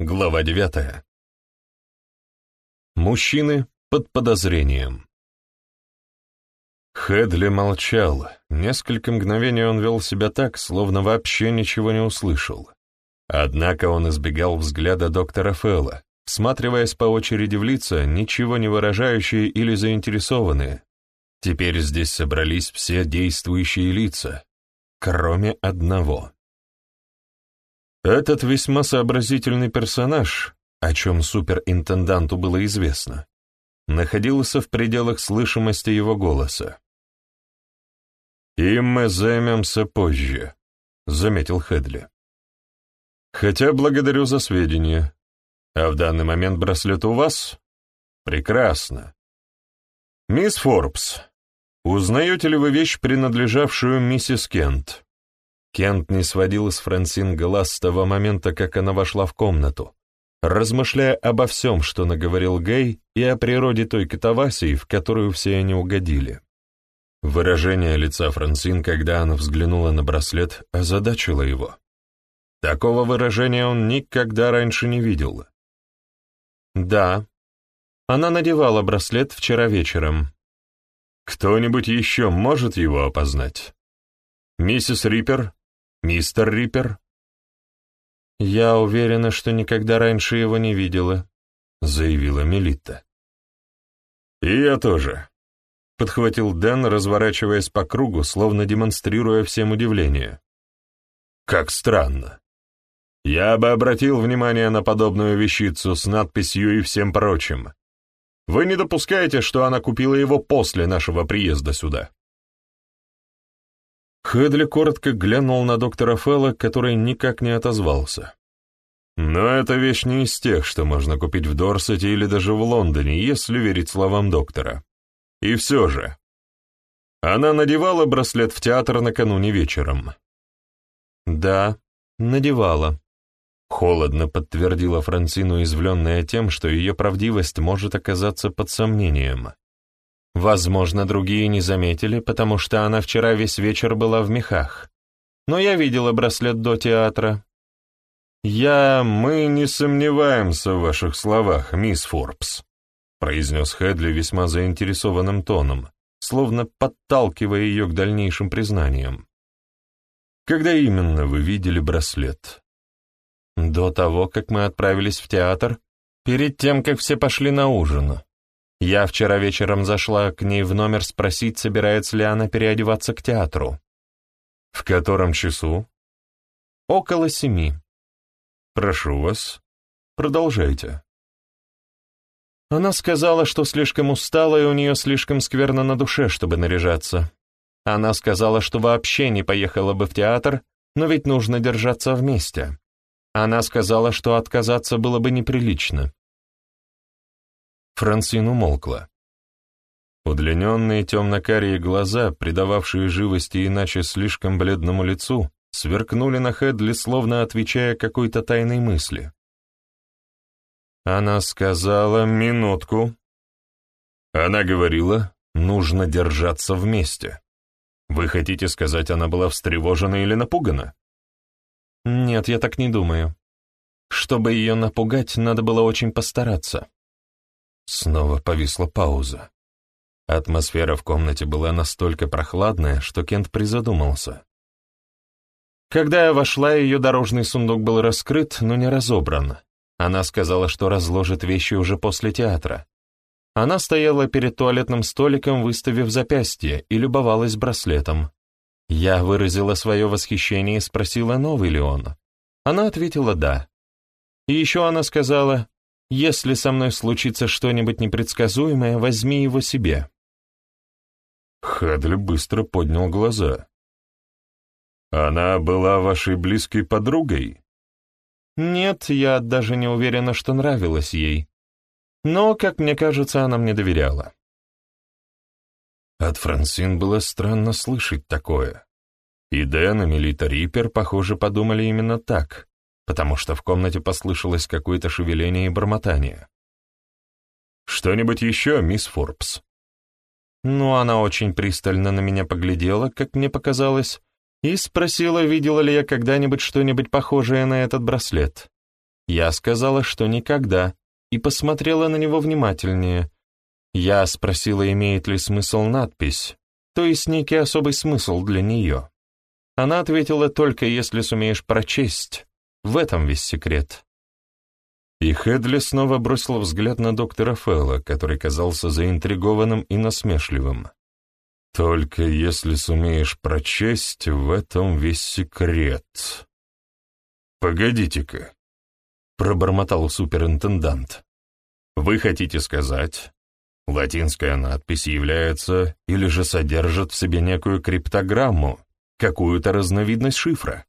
Глава девятая. Мужчины под подозрением. Хедли молчал. Несколько мгновений он вел себя так, словно вообще ничего не услышал. Однако он избегал взгляда доктора Фэлла, всматриваясь по очереди в лица, ничего не выражающие или заинтересованные. Теперь здесь собрались все действующие лица, кроме одного. Этот весьма сообразительный персонаж, о чем суперинтенданту было известно, находился в пределах слышимости его голоса. «Им мы займемся позже», — заметил Хедли. «Хотя благодарю за сведения. А в данный момент браслет у вас? Прекрасно. Мисс Форбс, узнаете ли вы вещь, принадлежавшую миссис Кент?» Кент не сводил с Франсин глаз с того момента, как она вошла в комнату, размышляя обо всем, что наговорил Гей, и о природе той катавасии, в которую все они угодили. Выражение лица Франсин, когда она взглянула на браслет, озадачило его. Такого выражения он никогда раньше не видел. «Да, она надевала браслет вчера вечером». «Кто-нибудь еще может его опознать?» «Миссис Риппер «Мистер Риппер?» «Я уверена, что никогда раньше его не видела», — заявила Мелитта. «И я тоже», — подхватил Дэн, разворачиваясь по кругу, словно демонстрируя всем удивление. «Как странно. Я бы обратил внимание на подобную вещицу с надписью и всем прочим. Вы не допускаете, что она купила его после нашего приезда сюда?» Хедли коротко глянул на доктора Фелла, который никак не отозвался. «Но эта вещь не из тех, что можно купить в Дорсете или даже в Лондоне, если верить словам доктора. И все же. Она надевала браслет в театр накануне вечером». «Да, надевала», — холодно подтвердила Франсину, извленная тем, что ее правдивость может оказаться под сомнением. Возможно, другие не заметили, потому что она вчера весь вечер была в мехах. Но я видела браслет до театра. «Я... мы не сомневаемся в ваших словах, мисс Форбс», произнес Хедли весьма заинтересованным тоном, словно подталкивая ее к дальнейшим признаниям. «Когда именно вы видели браслет?» «До того, как мы отправились в театр, перед тем, как все пошли на ужин», я вчера вечером зашла к ней в номер спросить, собирается ли она переодеваться к театру. В котором часу? Около семи. Прошу вас, продолжайте. Она сказала, что слишком устала и у нее слишком скверно на душе, чтобы наряжаться. Она сказала, что вообще не поехала бы в театр, но ведь нужно держаться вместе. Она сказала, что отказаться было бы неприлично. Франсин умолкла. Удлиненные темно-карие глаза, придававшие живости иначе слишком бледному лицу, сверкнули на Хедли, словно отвечая какой-то тайной мысли. Она сказала «минутку». Она говорила «нужно держаться вместе». Вы хотите сказать, она была встревожена или напугана? Нет, я так не думаю. Чтобы ее напугать, надо было очень постараться. Снова повисла пауза. Атмосфера в комнате была настолько прохладная, что Кент призадумался. Когда я вошла, ее дорожный сундук был раскрыт, но не разобран. Она сказала, что разложит вещи уже после театра. Она стояла перед туалетным столиком, выставив запястье, и любовалась браслетом. Я выразила свое восхищение и спросила, новый ли он. Она ответила «да». И еще она сказала, если со мной случится что-нибудь непредсказуемое, возьми его себе». Хадли быстро поднял глаза. «Она была вашей близкой подругой?» «Нет, я даже не уверена, что нравилась ей. Но, как мне кажется, она мне доверяла». От Франсин было странно слышать такое. И Дэн и Мелита Риппер, похоже, подумали именно так потому что в комнате послышалось какое-то шевеление и бормотание. «Что-нибудь еще, мисс Форбс?» Ну, она очень пристально на меня поглядела, как мне показалось, и спросила, видела ли я когда-нибудь что-нибудь похожее на этот браслет. Я сказала, что никогда, и посмотрела на него внимательнее. Я спросила, имеет ли смысл надпись, то есть некий особый смысл для нее. Она ответила только, если сумеешь прочесть. В этом весь секрет. И Хедли снова бросил взгляд на доктора Фэлла, который казался заинтригованным и насмешливым. «Только если сумеешь прочесть, в этом весь секрет». «Погодите-ка», — пробормотал суперинтендант. «Вы хотите сказать, латинская надпись является или же содержит в себе некую криптограмму, какую-то разновидность шифра?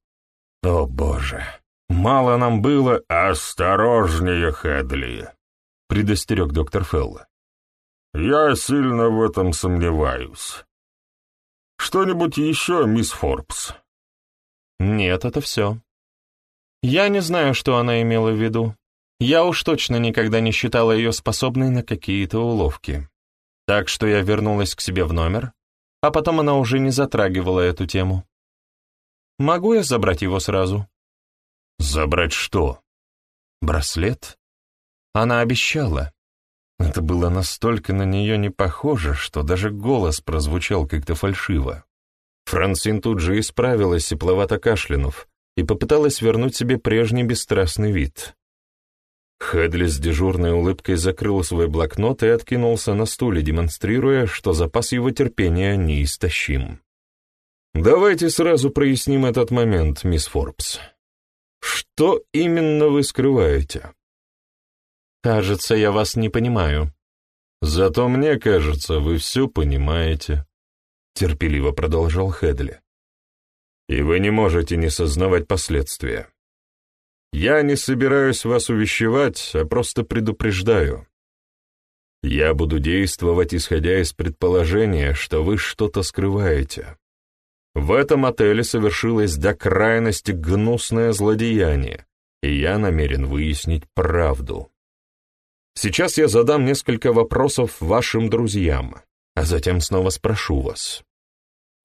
О, Боже!» Мало нам было «Осторожнее, Хедли», — предостерег доктор Фелл. «Я сильно в этом сомневаюсь. Что-нибудь еще, мисс Форбс?» «Нет, это все. Я не знаю, что она имела в виду. Я уж точно никогда не считала ее способной на какие-то уловки. Так что я вернулась к себе в номер, а потом она уже не затрагивала эту тему. Могу я забрать его сразу?» Забрать что? Браслет? Она обещала. Это было настолько на нее не похоже, что даже голос прозвучал как-то фальшиво. Франсин тут же исправилась, тепловато кашлянув, и попыталась вернуть себе прежний бесстрастный вид. Хедли с дежурной улыбкой закрыл свой блокнот и откинулся на стуле, демонстрируя, что запас его терпения неистощим. «Давайте сразу проясним этот момент, мисс Форбс. Что именно вы скрываете? Кажется, я вас не понимаю. Зато мне кажется, вы все понимаете, терпеливо продолжал Хедли. И вы не можете не сознавать последствия. Я не собираюсь вас увещевать, а просто предупреждаю. Я буду действовать, исходя из предположения, что вы что-то скрываете. В этом отеле совершилось до крайности гнусное злодеяние, и я намерен выяснить правду. Сейчас я задам несколько вопросов вашим друзьям, а затем снова спрошу вас.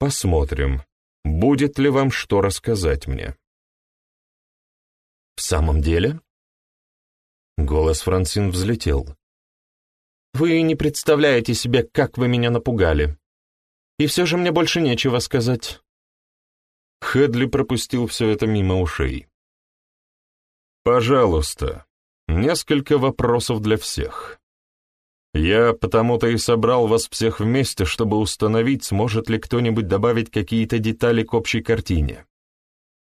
Посмотрим, будет ли вам что рассказать мне. В самом деле? Голос Франсин взлетел. Вы не представляете себе, как вы меня напугали. И все же мне больше нечего сказать. Хедли пропустил все это мимо ушей. «Пожалуйста, несколько вопросов для всех. Я потому-то и собрал вас всех вместе, чтобы установить, сможет ли кто-нибудь добавить какие-то детали к общей картине.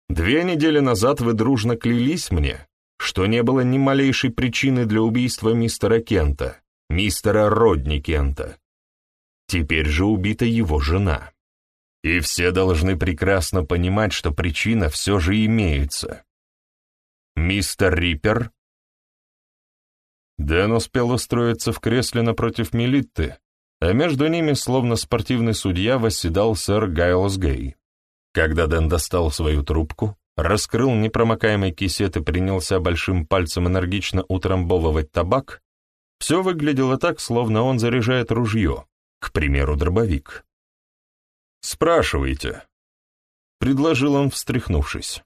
Две недели назад вы дружно клялись мне, что не было ни малейшей причины для убийства мистера Кента, мистера Родни Кента. Теперь же убита его жена. И все должны прекрасно понимать, что причина все же имеется. Мистер Риппер? Дэн успел устроиться в кресле напротив Мелитты, а между ними, словно спортивный судья, восседал сэр Гайлос Гей. Когда Дэн достал свою трубку, раскрыл непромокаемый кисет и принялся большим пальцем энергично утрамбовывать табак, все выглядело так, словно он заряжает ружье, к примеру, дробовик. «Спрашивайте», — предложил он, встряхнувшись.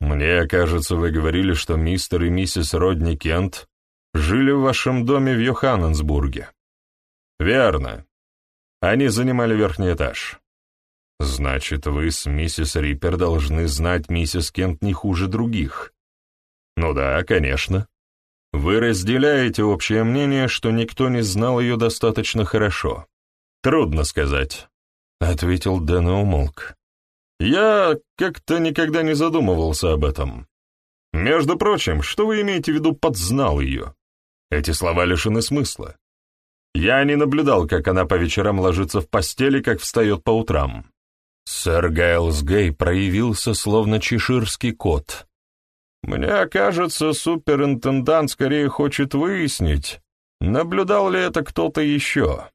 «Мне кажется, вы говорили, что мистер и миссис Родни Кент жили в вашем доме в Йоханнесбурге». «Верно. Они занимали верхний этаж». «Значит, вы с миссис Риппер должны знать миссис Кент не хуже других». «Ну да, конечно. Вы разделяете общее мнение, что никто не знал ее достаточно хорошо. Трудно сказать», — ответил Дэн и умолк. «Я как-то никогда не задумывался об этом. Между прочим, что вы имеете в виду «подзнал ее»? Эти слова лишены смысла. Я не наблюдал, как она по вечерам ложится в постели, как встает по утрам». Сэр Гайлс Гей проявился словно чеширский кот, мне кажется, суперинтендант скорее хочет выяснить, наблюдал ли это кто-то еще.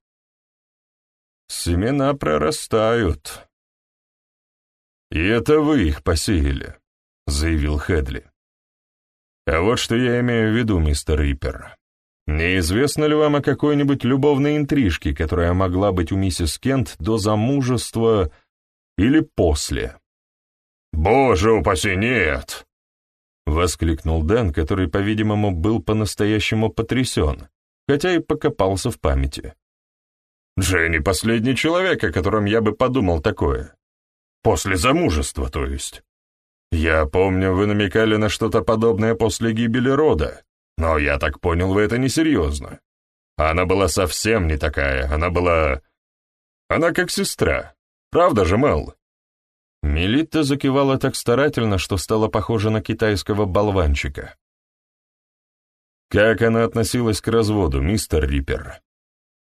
Семена прорастают. И это вы их посеяли, заявил Хедли. А вот что я имею в виду, мистер Риппер. Неизвестно ли вам о какой-нибудь любовной интрижке, которая могла быть у миссис Кент до замужества или после? Боже упаси, нет! — воскликнул Дэн, который, по-видимому, был по-настоящему потрясен, хотя и покопался в памяти. «Дженни — последний человек, о котором я бы подумал такое. После замужества, то есть. Я помню, вы намекали на что-то подобное после гибели рода, но я так понял, вы это несерьезно. Она была совсем не такая, она была... Она как сестра. Правда же, Мэл?» Мелитта закивала так старательно, что стала похожа на китайского болванчика. «Как она относилась к разводу, мистер Риппер?»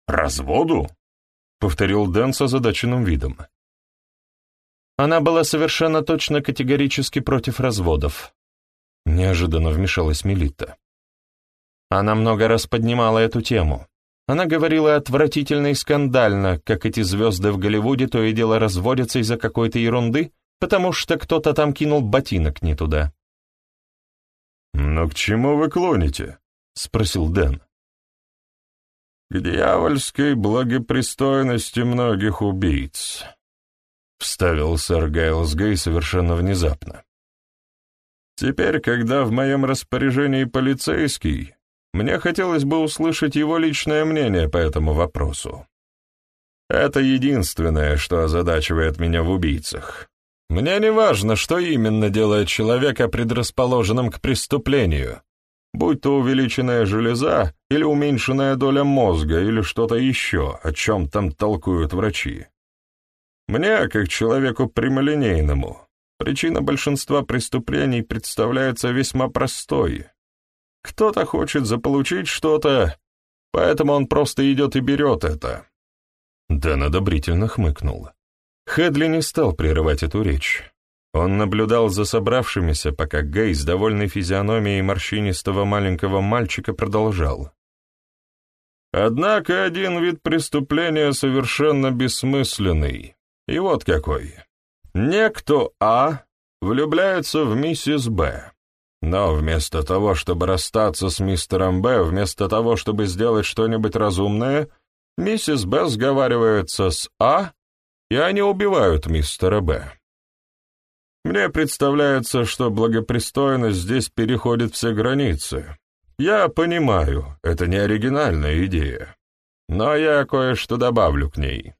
«Разводу?» — повторил Дэн с озадаченным видом. Она была совершенно точно категорически против разводов. Неожиданно вмешалась Мелитта. Она много раз поднимала эту тему. Она говорила отвратительно и скандально, как эти звезды в Голливуде то и дело разводятся из-за какой-то ерунды, потому что кто-то там кинул ботинок не туда. «Но к чему вы клоните?» — спросил Дэн. «К дьявольской благопристойности многих убийц», — вставил сэр Гайлс Гей совершенно внезапно. «Теперь, когда в моем распоряжении полицейский, мне хотелось бы услышать его личное мнение по этому вопросу. Это единственное, что озадачивает меня в убийцах. Мне не важно, что именно делает человека предрасположенным к преступлению, будь то увеличенная железа или уменьшенная доля мозга или что-то еще, о чем там толкуют врачи. Мне, как человеку прямолинейному, причина большинства преступлений представляется весьма простой — кто-то хочет заполучить что-то, поэтому он просто идет и берет это». Дэн одобрительно хмыкнул. Хедли не стал прерывать эту речь. Он наблюдал за собравшимися, пока Гей с довольной физиономией морщинистого маленького мальчика продолжал. Однако один вид преступления совершенно бессмысленный. И вот какой. Некто А влюбляется в миссис Б. Но вместо того, чтобы расстаться с мистером Б, вместо того, чтобы сделать что-нибудь разумное, миссис Б сговаривается с А, и они убивают мистера Б. Мне представляется, что благопристойность здесь переходит все границы. Я понимаю, это не оригинальная идея, но я кое-что добавлю к ней.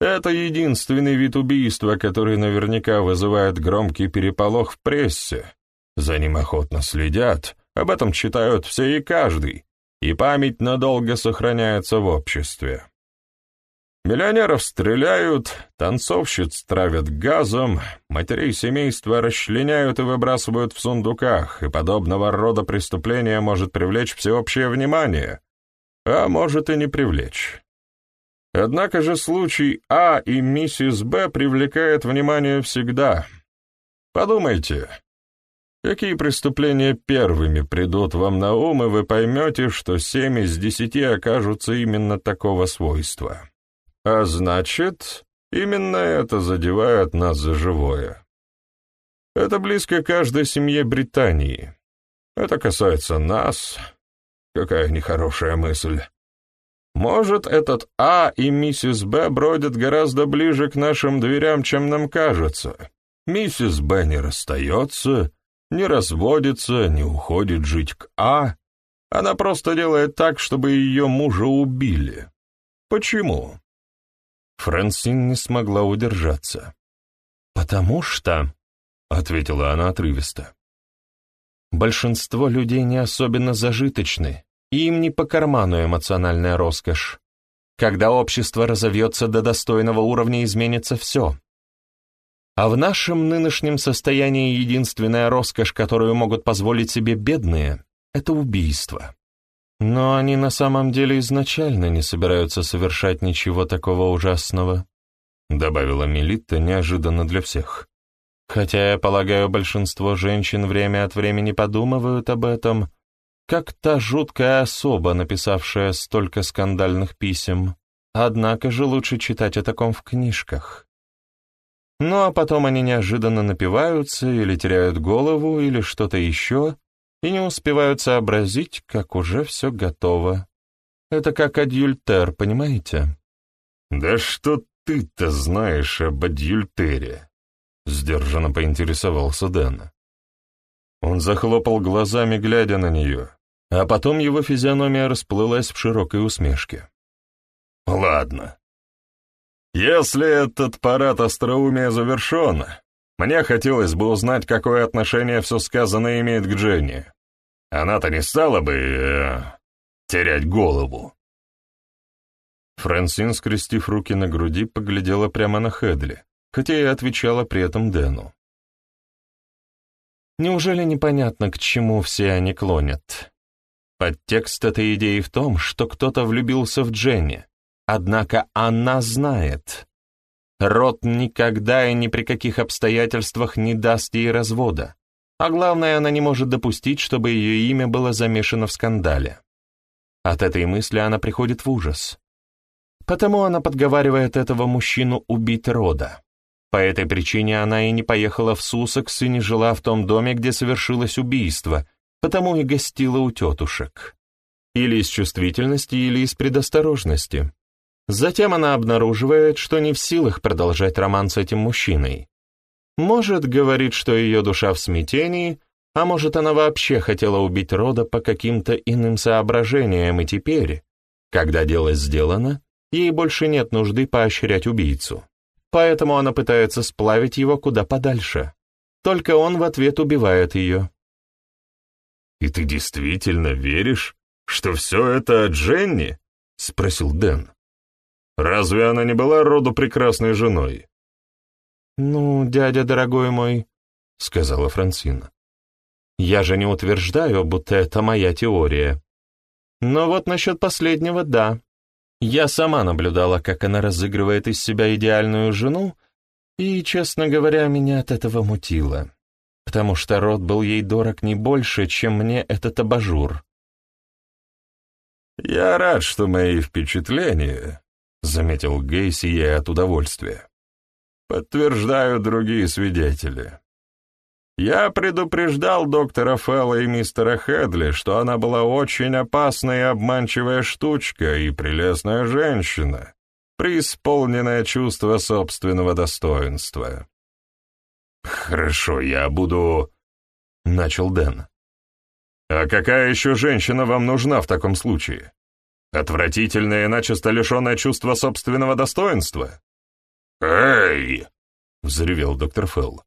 Это единственный вид убийства, который наверняка вызывает громкий переполох в прессе, за ним охотно следят, об этом читают все и каждый, и память надолго сохраняется в обществе. Миллионеров стреляют, танцовщиц травят газом, матерей семейства расчленяют и выбрасывают в сундуках, и подобного рода преступление может привлечь всеобщее внимание, а может и не привлечь. Однако же случай А и миссис Б привлекает внимание всегда. Подумайте, Какие преступления первыми придут вам на ум, и вы поймете, что семь из десяти окажутся именно такого свойства. А значит, именно это задевает нас за живое. Это близко каждой семье Британии. Это касается нас. Какая нехорошая мысль. Может, этот А и миссис Б бродят гораздо ближе к нашим дверям, чем нам кажется. Миссис Б не расстается, не разводится, не уходит жить к А, она просто делает так, чтобы ее мужа убили. Почему? Франсин не смогла удержаться. «Потому что», — ответила она отрывисто, — «большинство людей не особенно зажиточны, и им не по карману эмоциональная роскошь. Когда общество разовьется до достойного уровня, изменится все. А в нашем нынешнем состоянии единственная роскошь, которую могут позволить себе бедные, — это убийство. Но они на самом деле изначально не собираются совершать ничего такого ужасного, — добавила Мелитта неожиданно для всех. Хотя, я полагаю, большинство женщин время от времени подумывают об этом, как та жуткая особа, написавшая столько скандальных писем. Однако же лучше читать о таком в книжках. Ну а потом они неожиданно напиваются или теряют голову или что-то еще, и не успевают сообразить, как уже все готово. Это как адюльтер, понимаете? «Да что ты-то знаешь об адюльтере?» — сдержанно поинтересовался Дэн. Он захлопал глазами, глядя на нее, а потом его физиономия расплылась в широкой усмешке. «Ладно. Если этот парад остроумия завершен, мне хотелось бы узнать, какое отношение все сказанное имеет к Дженни. Она-то не стала бы... Э, терять голову». Франсин, скрестив руки на груди, поглядела прямо на Хедли, хотя и отвечала при этом Дэну. Неужели непонятно, к чему все они клонят? Подтекст этой идеи в том, что кто-то влюбился в Дженни, однако она знает. Рот никогда и ни при каких обстоятельствах не даст ей развода, а главное, она не может допустить, чтобы ее имя было замешано в скандале. От этой мысли она приходит в ужас. Потому она подговаривает этого мужчину убить рода. По этой причине она и не поехала в Сусекс и не жила в том доме, где совершилось убийство, потому и гостила у тетушек. Или из чувствительности, или из предосторожности. Затем она обнаруживает, что не в силах продолжать роман с этим мужчиной. Может, говорит, что ее душа в смятении, а может, она вообще хотела убить рода по каким-то иным соображениям, и теперь, когда дело сделано, ей больше нет нужды поощрять убийцу. Поэтому она пытается сплавить его куда подальше. Только он в ответ убивает ее. «И ты действительно веришь, что все это от Дженни?» — спросил Дэн. «Разве она не была роду прекрасной женой?» «Ну, дядя дорогой мой», — сказала Франсина. «Я же не утверждаю, будто это моя теория. Но вот насчет последнего — да. Я сама наблюдала, как она разыгрывает из себя идеальную жену, и, честно говоря, меня от этого мутило, потому что род был ей дорог не больше, чем мне этот абажур. «Я рад, что мои впечатления», — заметил Гейси ей от удовольствия, — «подтверждают другие свидетели. Я предупреждал доктора Фелла и мистера Хедли, что она была очень опасная и обманчивая штучка и прелестная женщина, преисполненное чувство собственного достоинства. «Хорошо, я буду...» — начал Дэн. «А какая еще женщина вам нужна в таком случае? Отвратительная и начисто лишенная чувства собственного достоинства?» «Эй!» — взревел доктор Фелл.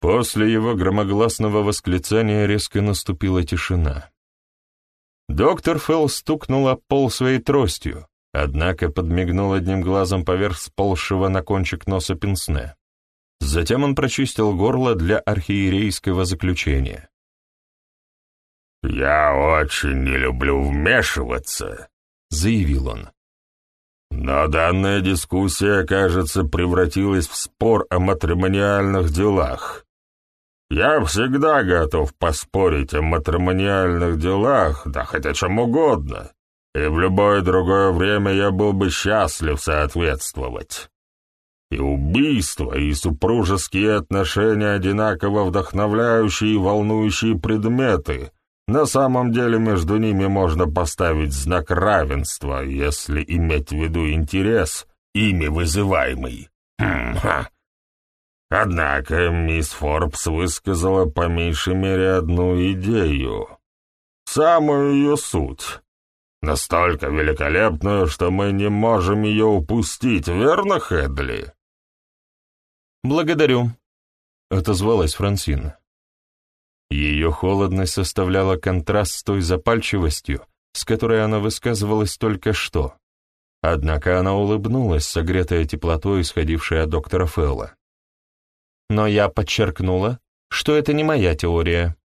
После его громогласного восклицания резко наступила тишина. Доктор Фелл стукнула пол своей тростью, однако подмигнул одним глазом поверх сползшего на кончик носа пенсне. Затем он прочистил горло для архиерейского заключения. «Я очень не люблю вмешиваться», — заявил он. «Но данная дискуссия, кажется, превратилась в спор о матримониальных делах. Я всегда готов поспорить о матримониальных делах, да хоть о чем угодно, и в любое другое время я был бы счастлив соответствовать. И убийства, и супружеские отношения одинаково вдохновляющие и волнующие предметы. На самом деле между ними можно поставить знак равенства, если иметь в виду интерес, ими вызываемый. Хм, ха. Однако мисс Форбс высказала по меньшей мере одну идею. Самую ее суть. Настолько великолепную, что мы не можем ее упустить, верно, Хедли? «Благодарю», — отозвалась Франсина. Ее холодность составляла контраст с той запальчивостью, с которой она высказывалась только что. Однако она улыбнулась, согретая теплотой, исходившей от доктора Фелла но я подчеркнула, что это не моя теория.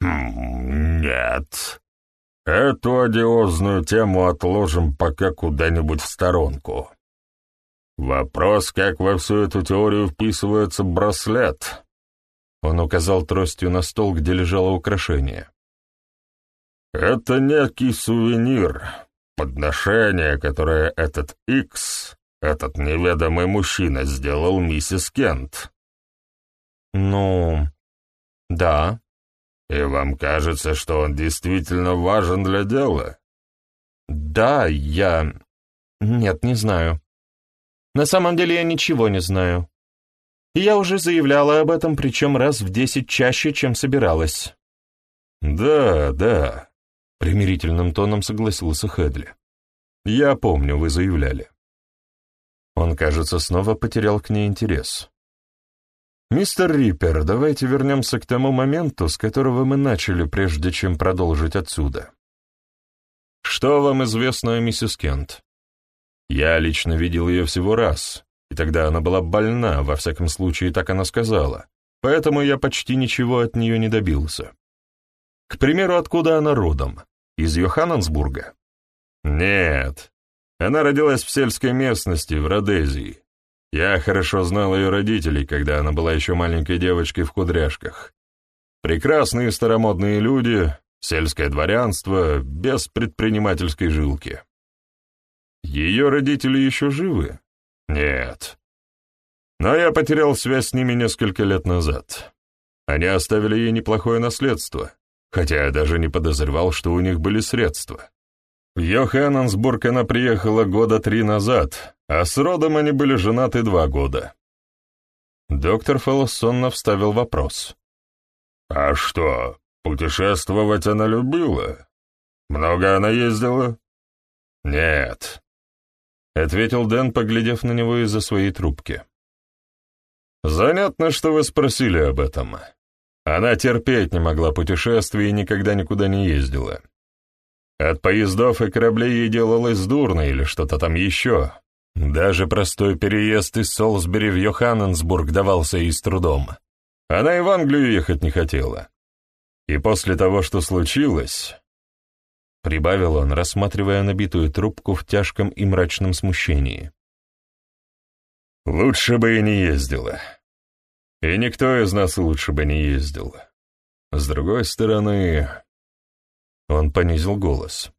«Нет. Эту одиозную тему отложим пока куда-нибудь в сторонку. Вопрос, как во всю эту теорию вписывается браслет». Он указал тростью на стол, где лежало украшение. «Это некий сувенир, подношение, которое этот Икс, этот неведомый мужчина, сделал миссис Кент. «Ну, да». «И вам кажется, что он действительно важен для дела?» «Да, я... Нет, не знаю. На самом деле я ничего не знаю. Я уже заявляла об этом, причем раз в десять чаще, чем собиралась». «Да, да», — примирительным тоном согласился Хедли. «Я помню, вы заявляли». Он, кажется, снова потерял к ней интерес. «Мистер Риппер, давайте вернемся к тому моменту, с которого мы начали, прежде чем продолжить отсюда. Что вам известно о миссис Кент? Я лично видел ее всего раз, и тогда она была больна, во всяком случае, так она сказала, поэтому я почти ничего от нее не добился. К примеру, откуда она родом? Из Йоханнесбурга? Нет, она родилась в сельской местности, в Родезии. Я хорошо знал ее родителей, когда она была еще маленькой девочкой в кудряшках. Прекрасные старомодные люди, сельское дворянство, без предпринимательской жилки. Ее родители еще живы? Нет. Но я потерял связь с ними несколько лет назад. Они оставили ей неплохое наследство, хотя я даже не подозревал, что у них были средства. В Йоханнесбург она приехала года три назад, а с родом они были женаты два года. Доктор Феллос сонно вставил вопрос. «А что, путешествовать она любила? Много она ездила?» «Нет», — ответил Дэн, поглядев на него из-за своей трубки. «Занятно, что вы спросили об этом. Она терпеть не могла путешествий и никогда никуда не ездила. От поездов и кораблей ей делалось дурно или что-то там еще. Даже простой переезд из Солсбери в Йоханнесбург давался ей с трудом. Она и в Англию ехать не хотела. И после того, что случилось, — прибавил он, рассматривая набитую трубку в тяжком и мрачном смущении. «Лучше бы и не ездила. И никто из нас лучше бы не ездил. С другой стороны, он понизил голос.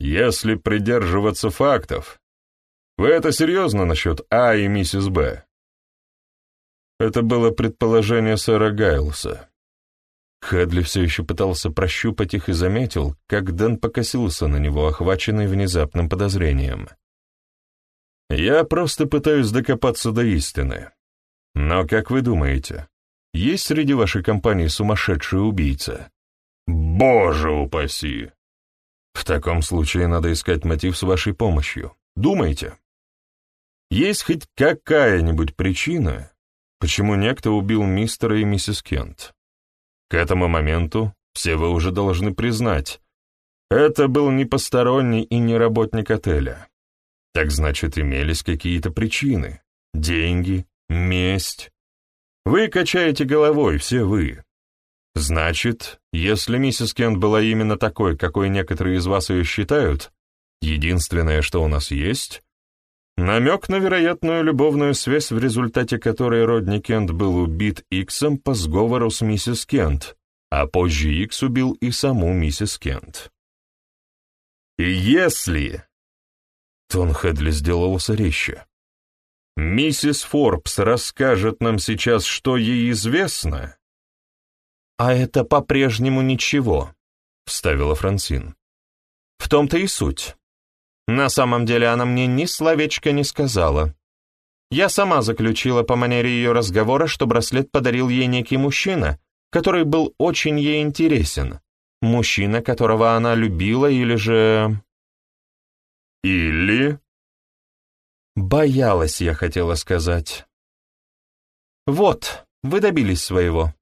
«Если придерживаться фактов, вы это серьезно насчет А и миссис Б?» Это было предположение сэра Гайлса. Хэдли все еще пытался прощупать их и заметил, как Дэн покосился на него, охваченный внезапным подозрением. «Я просто пытаюсь докопаться до истины. Но как вы думаете, есть среди вашей компании сумасшедший убийца?» Боже упаси! В таком случае надо искать мотив с вашей помощью. Думайте. Есть хоть какая-нибудь причина, почему некто убил мистера и миссис Кент? К этому моменту все вы уже должны признать, это был не посторонний и не работник отеля. Так значит, имелись какие-то причины. Деньги, месть. Вы качаете головой, все вы. Значит, если миссис Кент была именно такой, какой некоторые из вас ее считают, единственное, что у нас есть — намек на вероятную любовную связь, в результате которой Родни Кент был убит Иксом по сговору с миссис Кент, а позже Икс убил и саму миссис Кент. И если... Тон Хедли сделался резче. Миссис Форбс расскажет нам сейчас, что ей известно, «А это по-прежнему ничего», — вставила Франсин. «В том-то и суть. На самом деле она мне ни словечка не сказала. Я сама заключила по манере ее разговора, что браслет подарил ей некий мужчина, который был очень ей интересен. Мужчина, которого она любила или же... Или... Боялась, я хотела сказать. Вот, вы добились своего.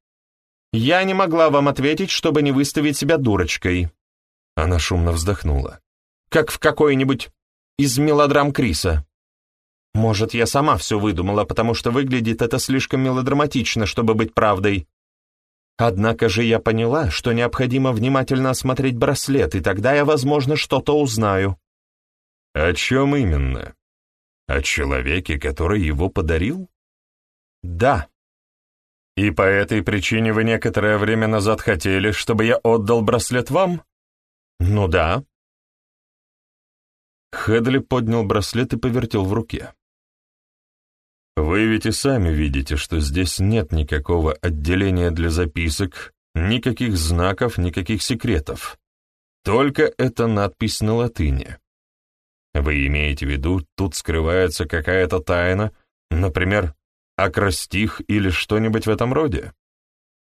Я не могла вам ответить, чтобы не выставить себя дурочкой. Она шумно вздохнула. Как в какой-нибудь из мелодрам Криса. Может, я сама все выдумала, потому что выглядит это слишком мелодраматично, чтобы быть правдой. Однако же я поняла, что необходимо внимательно осмотреть браслет, и тогда я, возможно, что-то узнаю. О чем именно? О человеке, который его подарил? Да. И по этой причине вы некоторое время назад хотели, чтобы я отдал браслет вам? Ну да. Хедли поднял браслет и повертел в руке. Вы ведь и сами видите, что здесь нет никакого отделения для записок, никаких знаков, никаких секретов. Только эта надпись на латыни. Вы имеете в виду, тут скрывается какая-то тайна, например, акростих или что-нибудь в этом роде?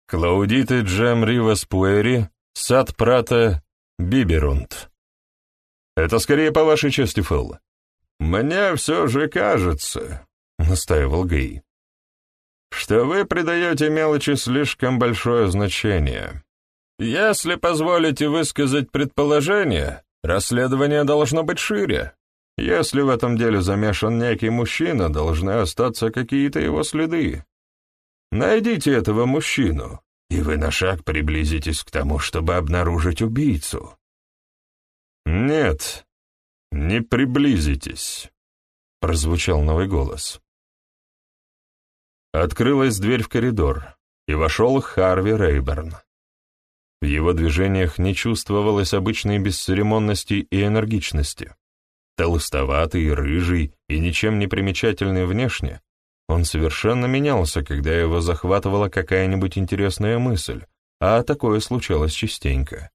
Клаудиты Джем Ривас Пуэри, Сад Прата, Биберунд. Это скорее по вашей части, Фэлл. Мне все же кажется, — настаивал Гей, — что вы придаете мелочи слишком большое значение. Если позволите высказать предположение, расследование должно быть шире. Если в этом деле замешан некий мужчина, должны остаться какие-то его следы. Найдите этого мужчину, и вы на шаг приблизитесь к тому, чтобы обнаружить убийцу. Нет, не приблизитесь, прозвучал новый голос. Открылась дверь в коридор, и вошел Харви Рейберн. В его движениях не чувствовалось обычной бесцеремонности и энергичности. Толстоватый, рыжий и ничем не примечательный внешне, он совершенно менялся, когда его захватывала какая-нибудь интересная мысль, а такое случалось частенько.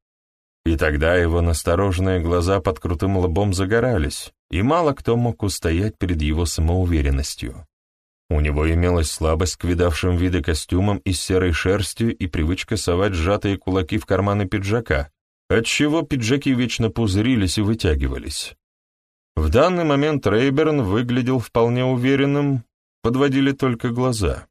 И тогда его настороженные глаза под крутым лбом загорались, и мало кто мог устоять перед его самоуверенностью. У него имелась слабость к видавшим виды костюмам из серой шерстью и привычка совать сжатые кулаки в карманы пиджака, отчего пиджаки вечно пузырились и вытягивались. В данный момент Рейберн выглядел вполне уверенным, подводили только глаза.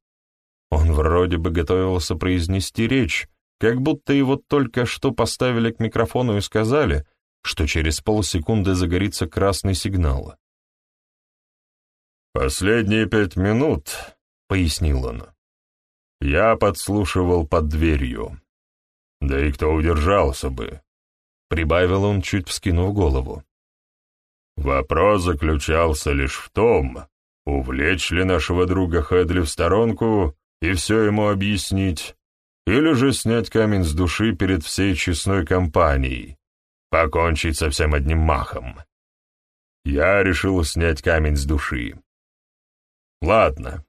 Он вроде бы готовился произнести речь, как будто его только что поставили к микрофону и сказали, что через полсекунды загорится красный сигнал. «Последние пять минут», — пояснил он, — «я подслушивал под дверью. Да и кто удержался бы?» — прибавил он, чуть вскинув голову. Вопрос заключался лишь в том, увлечь ли нашего друга Хэдли в сторонку и все ему объяснить, или же снять камень с души перед всей честной компанией, покончить со всем одним махом. Я решил снять камень с души. Ладно,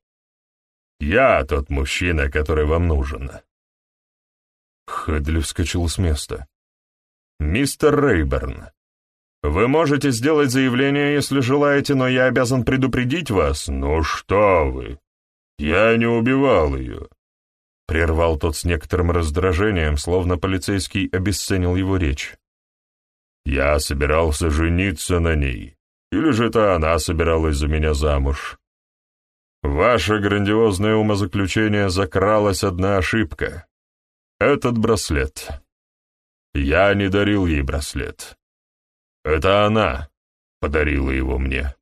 я тот мужчина, который вам нужен. Хэдли вскочил с места. «Мистер Рейберн, вы можете сделать заявление, если желаете, но я обязан предупредить вас. Ну что вы? Я не убивал ее. Прервал тот с некоторым раздражением, словно полицейский обесценил его речь. Я собирался жениться на ней. Или же это она собиралась за меня замуж. Ваше грандиозное умозаключение закралась одна ошибка. Этот браслет. Я не дарил ей браслет. Это она подарила его мне.